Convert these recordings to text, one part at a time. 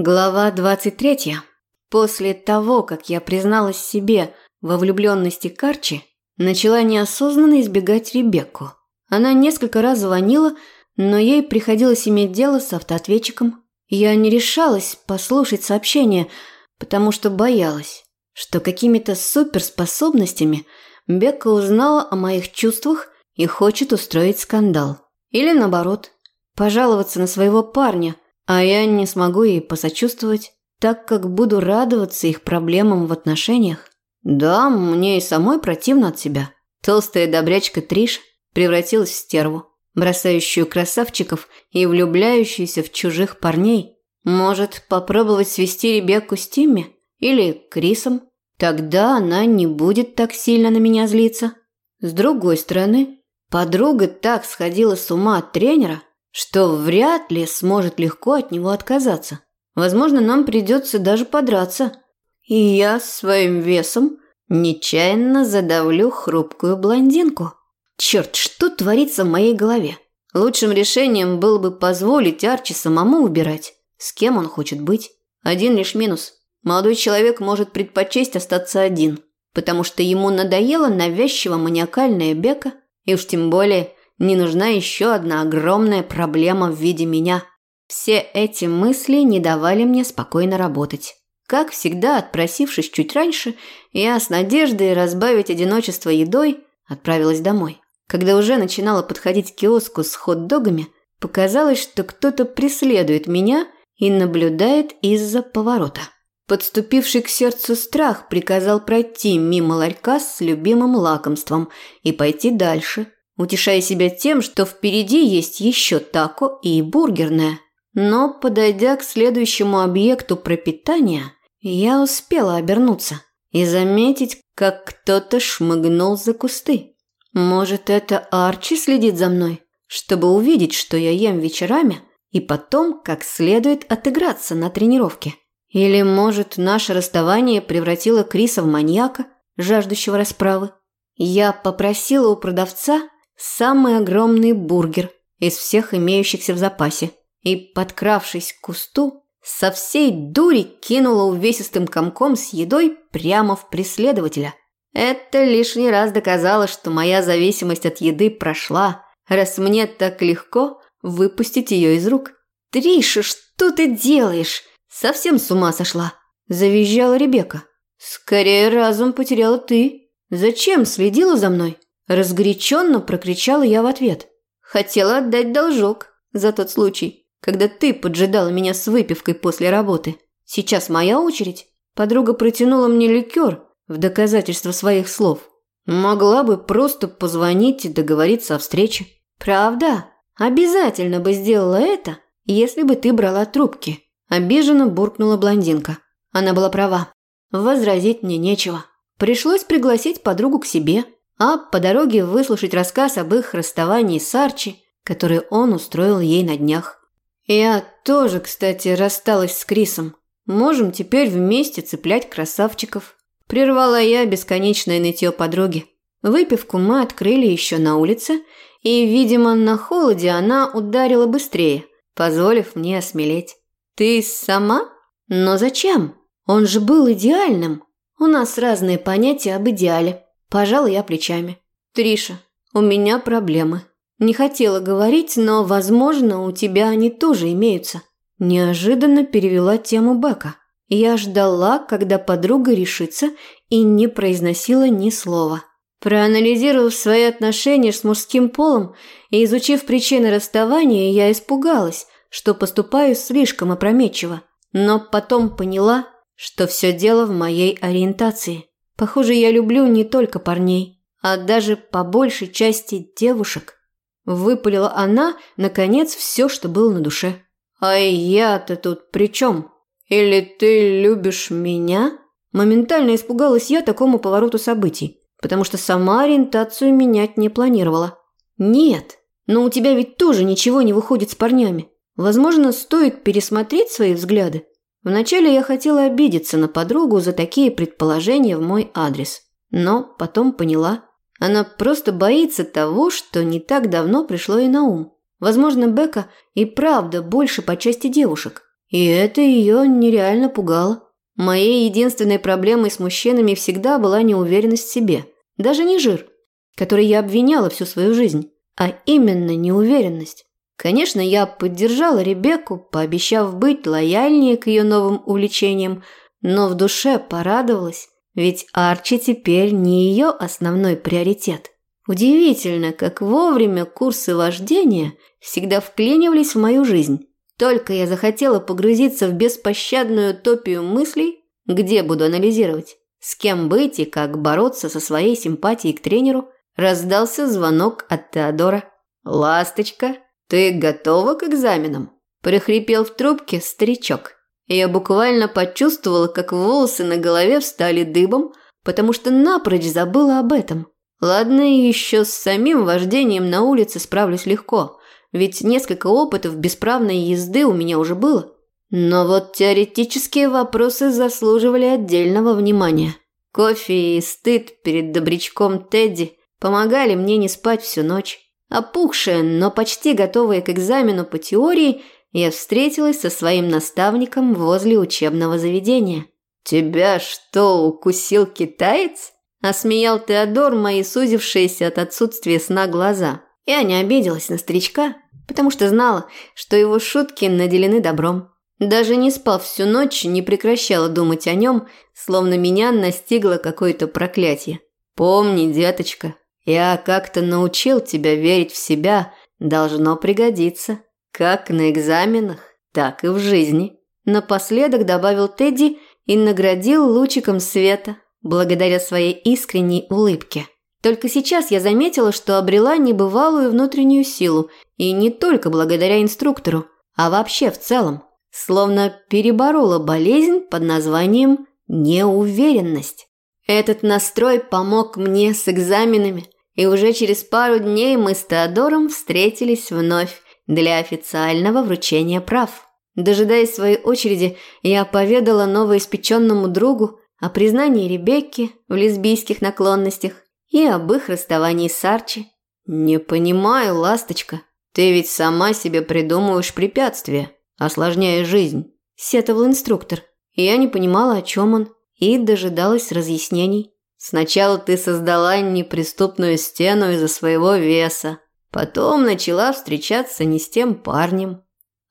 Глава 23. После того, как я призналась себе во влюбленности Карчи, начала неосознанно избегать Ребекку. Она несколько раз звонила, но ей приходилось иметь дело с автоответчиком. Я не решалась послушать сообщение, потому что боялась, что какими-то суперспособностями Бекка узнала о моих чувствах и хочет устроить скандал. Или наоборот, пожаловаться на своего парня – а я не смогу ей посочувствовать, так как буду радоваться их проблемам в отношениях. Да, мне и самой противно от себя. Толстая добрячка Триш превратилась в стерву, бросающую красавчиков и влюбляющуюся в чужих парней. Может, попробовать свести Ребекку с Тимми? Или Крисом? Тогда она не будет так сильно на меня злиться. С другой стороны, подруга так сходила с ума от тренера, что вряд ли сможет легко от него отказаться. Возможно, нам придется даже подраться. И я своим весом нечаянно задавлю хрупкую блондинку. Черт, что творится в моей голове? Лучшим решением было бы позволить Арчи самому выбирать, с кем он хочет быть. Один лишь минус. Молодой человек может предпочесть остаться один, потому что ему надоела навязчиво маниакальная бека, и уж тем более не нужна еще одна огромная проблема в виде меня. Все эти мысли не давали мне спокойно работать. Как всегда, отпросившись чуть раньше, я с надеждой разбавить одиночество едой отправилась домой. Когда уже начинала подходить к киоску с хот-догами, показалось, что кто-то преследует меня и наблюдает из-за поворота. Подступивший к сердцу страх приказал пройти мимо ларька с любимым лакомством и пойти дальше – утешая себя тем, что впереди есть еще тако и бургерная. Но, подойдя к следующему объекту пропитания, я успела обернуться и заметить, как кто-то шмыгнул за кусты. Может, это Арчи следит за мной, чтобы увидеть, что я ем вечерами, и потом как следует отыграться на тренировке. Или, может, наше расставание превратило Криса в маньяка, жаждущего расправы. Я попросила у продавца самый огромный бургер из всех имеющихся в запасе и, подкравшись к кусту, со всей дури кинула увесистым комком с едой прямо в преследователя. Это лишний раз доказало, что моя зависимость от еды прошла, раз мне так легко выпустить ее из рук. «Триша, что ты делаешь? Совсем с ума сошла!» – завизжала Ребекка. «Скорее разум потеряла ты. Зачем следила за мной?» Разгоряченно прокричала я в ответ. Хотела отдать должок за тот случай, когда ты поджидала меня с выпивкой после работы. Сейчас моя очередь. Подруга протянула мне ликер в доказательство своих слов. Могла бы просто позвонить и договориться о встрече. Правда? Обязательно бы сделала это, если бы ты брала трубки. Обиженно буркнула блондинка. Она была права. Возразить мне нечего. Пришлось пригласить подругу к себе – а по дороге выслушать рассказ об их расставании с Арчи, который он устроил ей на днях. Я тоже, кстати, рассталась с Крисом. Можем теперь вместе цеплять красавчиков. Прервала я бесконечное нытье подруги. Выпивку мы открыли еще на улице, и, видимо, на холоде она ударила быстрее, позволив мне осмелеть. «Ты сама? Но зачем? Он же был идеальным. У нас разные понятия об идеале». Пожала я плечами. «Триша, у меня проблемы. Не хотела говорить, но, возможно, у тебя они тоже имеются». Неожиданно перевела тему Бека. Я ждала, когда подруга решится, и не произносила ни слова. Проанализировав свои отношения с мужским полом и изучив причины расставания, я испугалась, что поступаю слишком опрометчиво, но потом поняла, что все дело в моей ориентации. Похоже, я люблю не только парней, а даже по большей части девушек. Выпалила она, наконец, все, что было на душе. «А я-то тут при чем? Или ты любишь меня?» Моментально испугалась я такому повороту событий, потому что сама ориентацию менять не планировала. «Нет, но у тебя ведь тоже ничего не выходит с парнями. Возможно, стоит пересмотреть свои взгляды?» Вначале я хотела обидеться на подругу за такие предположения в мой адрес, но потом поняла, она просто боится того, что не так давно пришло ей на ум. Возможно, Бека и правда больше по части девушек. И это ее нереально пугало. Моей единственной проблемой с мужчинами всегда была неуверенность в себе. Даже не жир, который я обвиняла всю свою жизнь, а именно неуверенность. Конечно, я поддержала Ребекку, пообещав быть лояльнее к ее новым увлечениям, но в душе порадовалась, ведь Арчи теперь не ее основной приоритет. Удивительно, как вовремя курсы вождения всегда вклинивались в мою жизнь. Только я захотела погрузиться в беспощадную топию мыслей, где буду анализировать, с кем быть и как бороться со своей симпатией к тренеру, раздался звонок от Теодора. «Ласточка, ты готова к экзаменам?» – прохрипел в трубке старичок. Я буквально почувствовала, как волосы на голове встали дыбом, потому что напрочь забыла об этом. Ладно, еще с самим вождением на улице справлюсь легко ведь несколько опытов бесправной езды у меня уже было. Но вот теоретические вопросы заслуживали отдельного внимания. Кофе и стыд перед добрячком Тедди помогали мне не спать всю ночь. Опухшая, но почти готовая к экзамену по теории, я встретилась со своим наставником возле учебного заведения. «Тебя что, укусил китаец?» – осмеял Теодор мои сузившиеся от отсутствия сна глаза. Я не обиделась на старичка, потому что знала, что его шутки наделены добром. Даже не спав всю ночь, не прекращала думать о нем, словно меня настигло какое-то проклятие. «Помни, деточка, я как-то научил тебя верить в себя, должно пригодиться, как на экзаменах, так и в жизни». Напоследок добавил Тедди и наградил лучиком света, благодаря своей искренней улыбке. Только сейчас я заметила, что обрела небывалую внутреннюю силу, и не только благодаря инструктору, а вообще в целом. Словно переборола болезнь под названием неуверенность. Этот настрой помог мне с экзаменами, и уже через пару дней мы с Теодором встретились вновь для официального вручения прав. Дожидаясь своей очереди, я поведала новоиспеченному другу о признании Ребекки в лесбийских наклонностях и об их расставании с Арчи. «Не понимаю, ласточка, ты ведь сама себе придумываешь препятствия, осложняя жизнь», – сетовал инструктор. Я не понимала, о чем он, и дожидалась разъяснений. «Сначала ты создала неприступную стену из-за своего веса, потом начала встречаться не с тем парнем.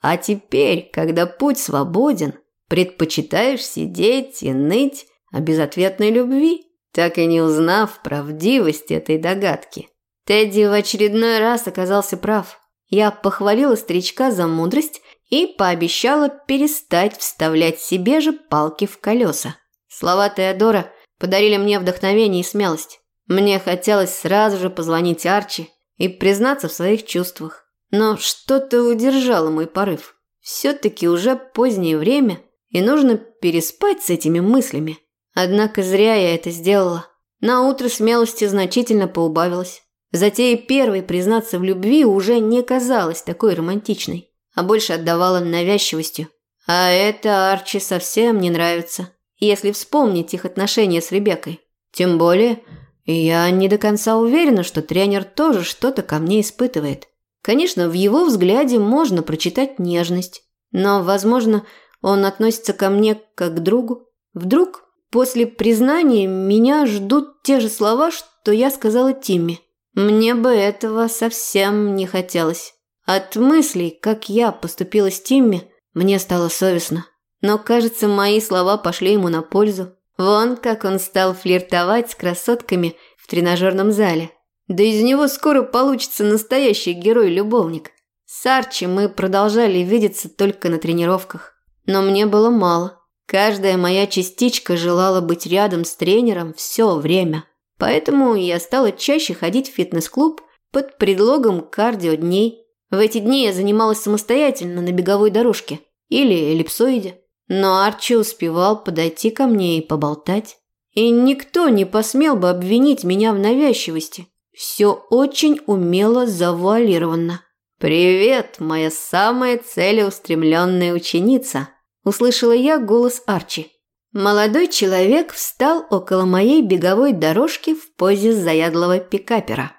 А теперь, когда путь свободен, предпочитаешь сидеть и ныть о безответной любви?» так и не узнав правдивость этой догадки. Тедди в очередной раз оказался прав. Я похвалила старичка за мудрость и пообещала перестать вставлять себе же палки в колеса. Слова Теодора подарили мне вдохновение и смелость. Мне хотелось сразу же позвонить Арчи и признаться в своих чувствах. Но что-то удержало мой порыв. Все-таки уже позднее время, и нужно переспать с этими мыслями. Однако зря я это сделала. На утро смелости значительно поубавилось. Затея первой признаться в любви уже не казалась такой романтичной, а больше отдавала навязчивостью. А это Арчи совсем не нравится, если вспомнить их отношения с Ребеккой. Тем более, я не до конца уверена, что тренер тоже что-то ко мне испытывает. Конечно, в его взгляде можно прочитать нежность, но, возможно, он относится ко мне как к другу. Вдруг После признания меня ждут те же слова, что я сказала Тимми. Мне бы этого совсем не хотелось. От мыслей, как я поступила с Тимми, мне стало совестно. Но, кажется, мои слова пошли ему на пользу. Вон как он стал флиртовать с красотками в тренажерном зале. Да из него скоро получится настоящий герой-любовник. С Арчи мы продолжали видеться только на тренировках. Но мне было мало. Каждая моя частичка желала быть рядом с тренером все время. Поэтому я стала чаще ходить в фитнес-клуб под предлогом кардио-дней. В эти дни я занималась самостоятельно на беговой дорожке или эллипсоиде. Но Арчи успевал подойти ко мне и поболтать. И никто не посмел бы обвинить меня в навязчивости. Все очень умело завуалировано. «Привет, моя самая целеустремленная ученица!» услышала я голос Арчи. Молодой человек встал около моей беговой дорожки в позе заядлого пикапера.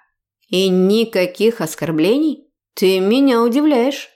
И никаких оскорблений? Ты меня удивляешь.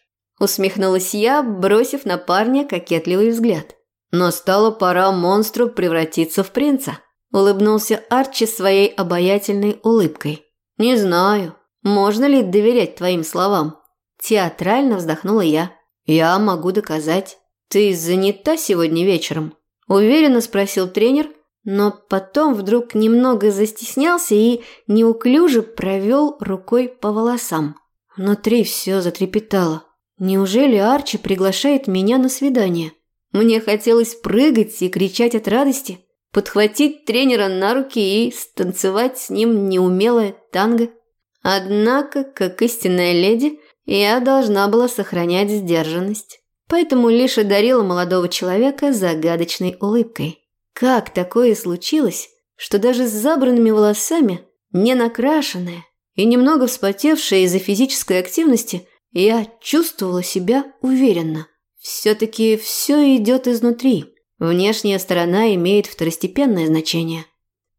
Усмехнулась я, бросив на парня кокетливый взгляд. Настала пора монстру превратиться в принца. Улыбнулся Арчи своей обаятельной улыбкой. Не знаю, можно ли доверять твоим словам. Театрально вздохнула я. Я могу доказать. Ты занята сегодня вечером? Уверенно спросил тренер, но потом вдруг немного застеснялся и неуклюже провел рукой по волосам. Внутри все затрепетало. Неужели Арчи приглашает меня на свидание? Мне хотелось прыгать и кричать от радости, подхватить тренера на руки и станцевать с ним неумелое танго. Однако, как истинная леди, я должна была сохранять сдержанность. Поэтому лишь одарила молодого человека загадочной улыбкой. Как такое случилось, что даже с забранными волосами, не накрашенная и немного вспотевшая из-за физической активности, я чувствовала себя уверенно. Все-таки все идет изнутри. Внешняя сторона имеет второстепенное значение.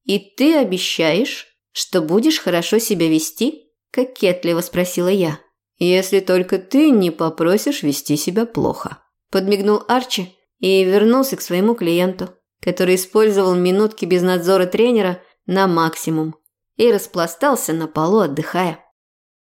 И ты обещаешь, что будешь хорошо себя вести? Кокетливо спросила я. Если только ты не попросишь вести себя плохо. Подмигнул Арчи и вернулся к своему клиенту, который использовал минутки без надзора тренера на максимум и распластался на полу, отдыхая.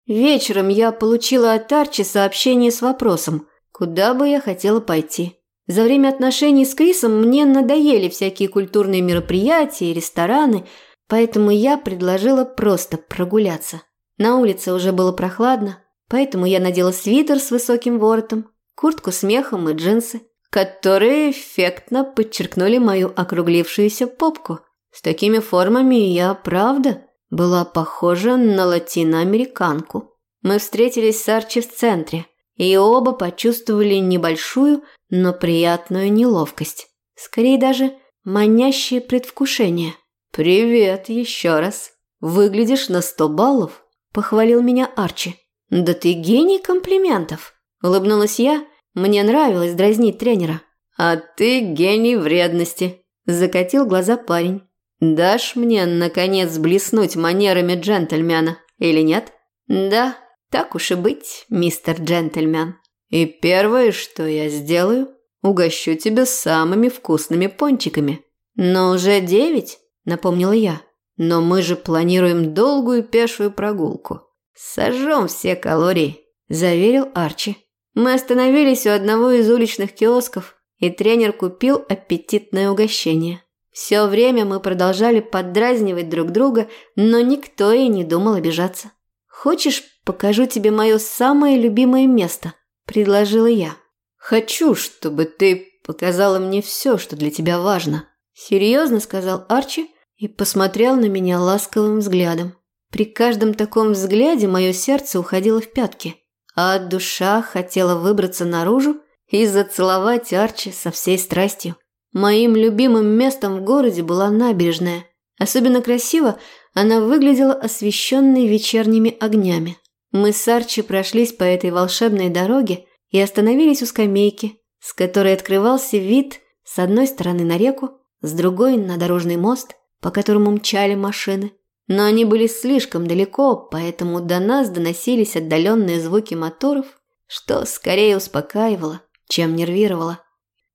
Вечером я получила от Арчи сообщение с вопросом – Куда бы я хотела пойти? За время отношений с Крисом мне надоели всякие культурные мероприятия и рестораны, поэтому я предложила просто прогуляться. На улице уже было прохладно, поэтому я надела свитер с высоким воротом, куртку с мехом и джинсы, которые эффектно подчеркнули мою округлившуюся попку. С такими формами я, правда, была похожа на латиноамериканку. Мы встретились с Арчи в центре – и оба почувствовали небольшую, но приятную неловкость. Скорее даже манящее предвкушение. «Привет еще раз. Выглядишь на сто баллов», – похвалил меня Арчи. «Да ты гений комплиментов», – улыбнулась я. Мне нравилось дразнить тренера. «А ты гений вредности», – закатил глаза парень. «Дашь мне, наконец, блеснуть манерами джентльмена или нет?» «Да», так уж и быть, мистер джентльмен. И первое, что я сделаю, угощу тебя самыми вкусными пончиками. Но уже девять, напомнила я. Но мы же планируем долгую пешую прогулку. Сожжем все калории, заверил Арчи. Мы остановились у одного из уличных киосков, и тренер купил аппетитное угощение. Все время мы продолжали поддразнивать друг друга, но никто и не думал обижаться. «Хочешь, покажу тебе мое самое любимое место?» – предложила я. «Хочу, чтобы ты показала мне все, что для тебя важно», – серьезно сказал Арчи и посмотрел на меня ласковым взглядом. При каждом таком взгляде мое сердце уходило в пятки, а душа хотела выбраться наружу и зацеловать Арчи со всей страстью. Моим любимым местом в городе была набережная. Особенно красиво она выглядела освещенной вечерними огнями. Мы с Арчи прошлись по этой волшебной дороге и остановились у скамейки, с которой открывался вид с одной стороны на реку, с другой на дорожный мост, по которому мчали машины. Но они были слишком далеко, поэтому до нас доносились отдаленные звуки моторов, что скорее успокаивало, чем нервировало.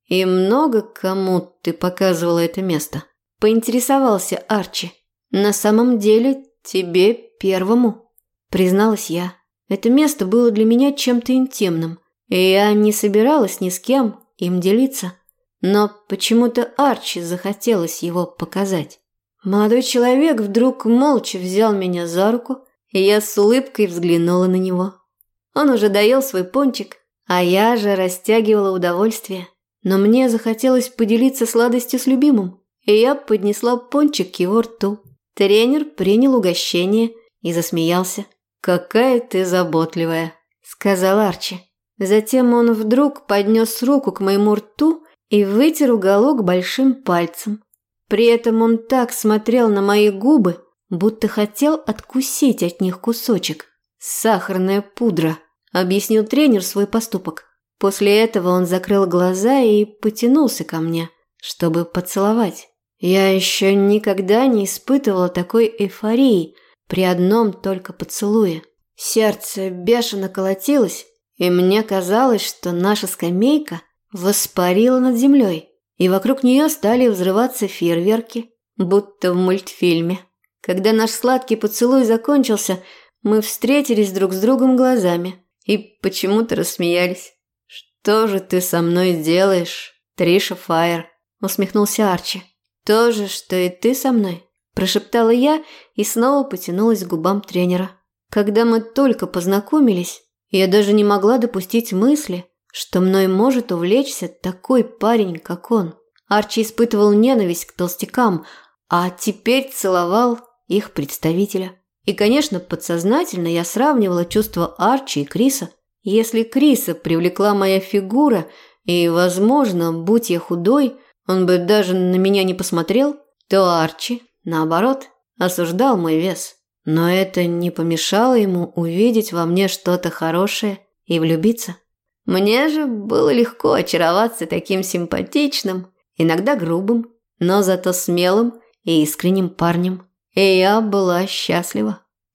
«И много кому ты показывала это место?» – поинтересовался Арчи. «На самом деле тебе первому», – призналась я. Это место было для меня чем-то интимным, и я не собиралась ни с кем им делиться. Но почему-то Арчи захотелось его показать. Молодой человек вдруг молча взял меня за руку, и я с улыбкой взглянула на него. Он уже доел свой пончик, а я же растягивала удовольствие. Но мне захотелось поделиться сладостью с любимым, и я поднесла пончик к его рту. Тренер принял угощение и засмеялся. «Какая ты заботливая», – сказал Арчи. Затем он вдруг поднес руку к моему рту и вытер уголок большим пальцем. При этом он так смотрел на мои губы, будто хотел откусить от них кусочек. «Сахарная пудра», – объяснил тренер свой поступок. После этого он закрыл глаза и потянулся ко мне, чтобы поцеловать. Я еще никогда не испытывала такой эйфории при одном только поцелуе. Сердце бешено колотилось, и мне казалось, что наша скамейка воспарила над землей, и вокруг нее стали взрываться фейерверки, будто в мультфильме. Когда наш сладкий поцелуй закончился, мы встретились друг с другом глазами и почему-то рассмеялись. «Что же ты со мной делаешь, Триша Файер?» – усмехнулся Арчи. «То же, что и ты со мной», – прошептала я и снова потянулась к губам тренера. Когда мы только познакомились, я даже не могла допустить мысли, что мной может увлечься такой парень, как он. Арчи испытывал ненависть к толстякам, а теперь целовал их представителя. И, конечно, подсознательно я сравнивала чувства Арчи и Криса. Если Криса привлекла моя фигура, и, возможно, будь я худой, он бы даже на меня не посмотрел, то Арчи, наоборот, осуждал мой вес. Но это не помешало ему увидеть во мне что-то хорошее и влюбиться. Мне же было легко очароваться таким симпатичным, иногда грубым, но зато смелым и искренним парнем. И я была счастлива.